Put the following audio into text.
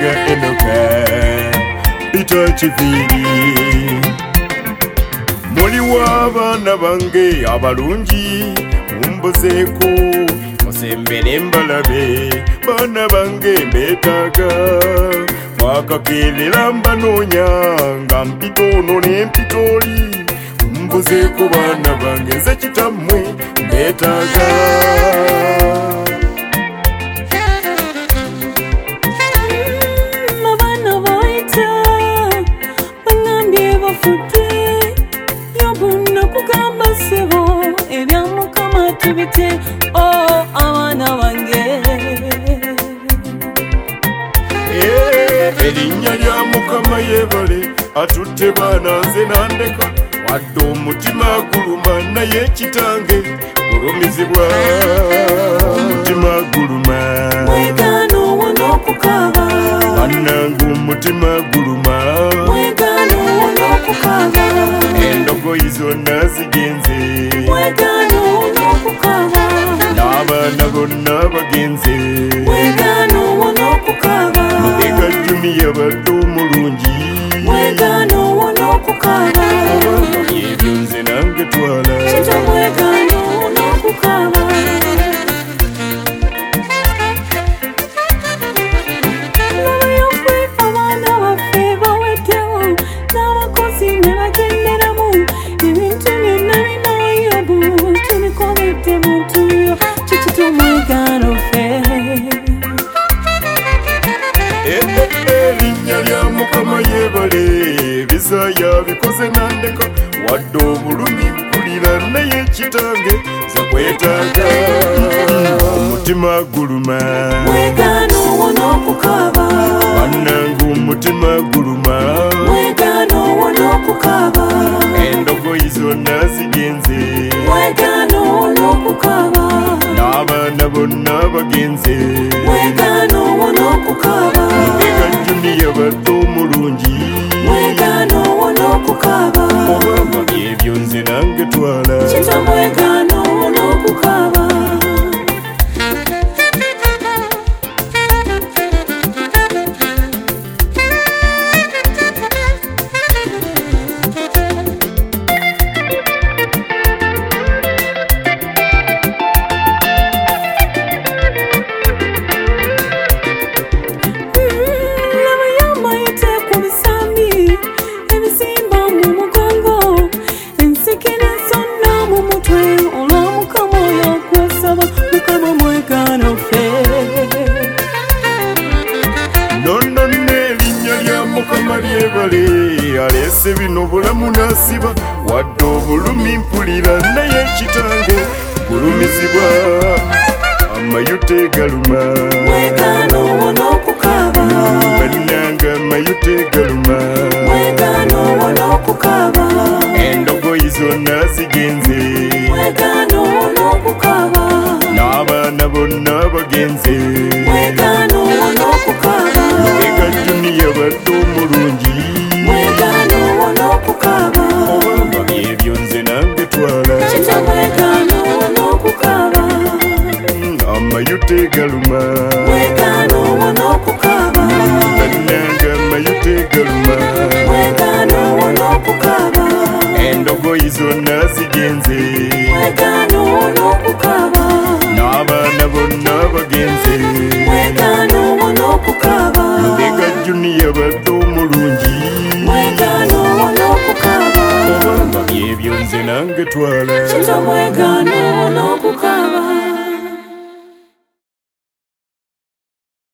Ega enoka Bito chivini Mwoli waba na bange abalunji Mumbozeko Osembele mbalabe Bana bange metaka Waka kele lamba nonya Ngampito none mpitoli Mbozeko bana bange Zachitamwe metaka Mbozeko bana bange ifute yobuna kugamba sebo ebyamukama tubite o oh, abaana bange eh, erinnya lya mukama yebale atutte baana nze nandeka wadde omutima guluma naye kitange gulumizibwa omutima gu nasigenze wegano nokukaba nabana bonna bagenze wegano nokukaba bisaya bikoze nandeko wadde obulumi kulira naye kitange zekwetaga omutima guluma bannange omutima guluma endogoyi zonna zigenze n'abaana bonna bagenze ekajuni yabadde omulungi nowonokukaba mama mabyebyo nze nange twala kale aleese bino bulamu nasiba wadde obulumi mpulira naye kitange kulumizibwa amayute galuma baninanga amayute galuma endogoyi zonna zigenze n'abaana bonna bagenze Mwekano, mayutegaluma wekano wona okukaba bannanga mayutegaluma wekano wona okukaba endogoyi zonna zigenze wekano wona okukaba n'abaana bonna bagenze wekano wona okukaba lubega juniya badde omulungi wekano wona okukaba obanga byebyo nze nange twala kinza mwegano wona okukaba